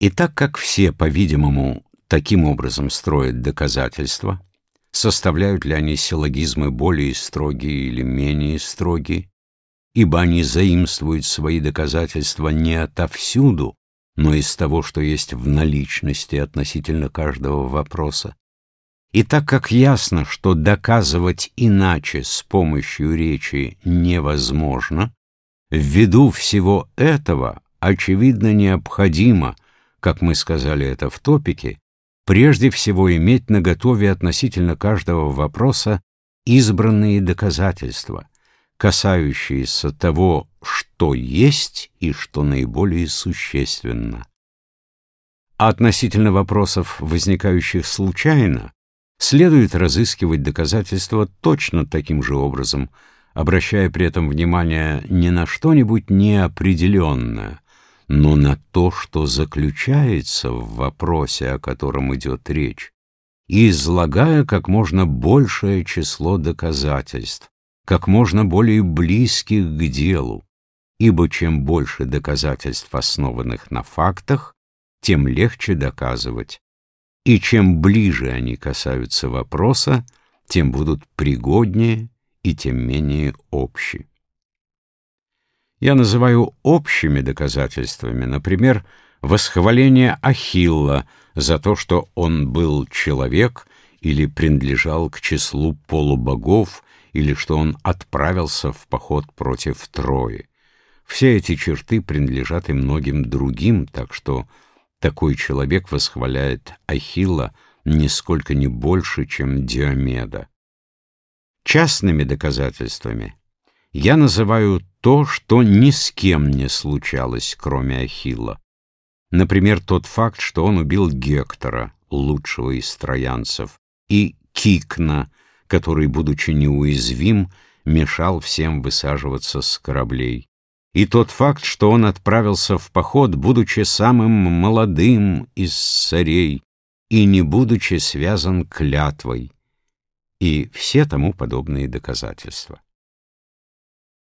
И так как все, по-видимому, таким образом строят доказательства, составляют ли они силлогизмы более строгие или менее строгие, ибо они заимствуют свои доказательства не отовсюду, но из того, что есть в наличности относительно каждого вопроса. И так как ясно, что доказывать иначе с помощью речи невозможно, ввиду всего этого, очевидно, необходимо, как мы сказали это в топике, прежде всего иметь наготове относительно каждого вопроса избранные доказательства, касающиеся того, что есть и что наиболее существенно. А относительно вопросов, возникающих случайно, следует разыскивать доказательства точно таким же образом, обращая при этом внимание не на что-нибудь неопределенное, но на то, что заключается в вопросе, о котором идет речь, и излагая как можно большее число доказательств, как можно более близких к делу, ибо чем больше доказательств, основанных на фактах, тем легче доказывать, и чем ближе они касаются вопроса, тем будут пригоднее и тем менее общи. Я называю общими доказательствами, например, восхваление Ахилла за то, что он был человек или принадлежал к числу полубогов, или что он отправился в поход против Трои. Все эти черты принадлежат и многим другим, так что такой человек восхваляет Ахилла нисколько не больше, чем Диомеда. Частными доказательствами я называю то, что ни с кем не случалось, кроме Ахилла. Например, тот факт, что он убил Гектора, лучшего из троянцев, и Кикна, который, будучи неуязвим, мешал всем высаживаться с кораблей. И тот факт, что он отправился в поход, будучи самым молодым из царей и не будучи связан клятвой, и все тому подобные доказательства.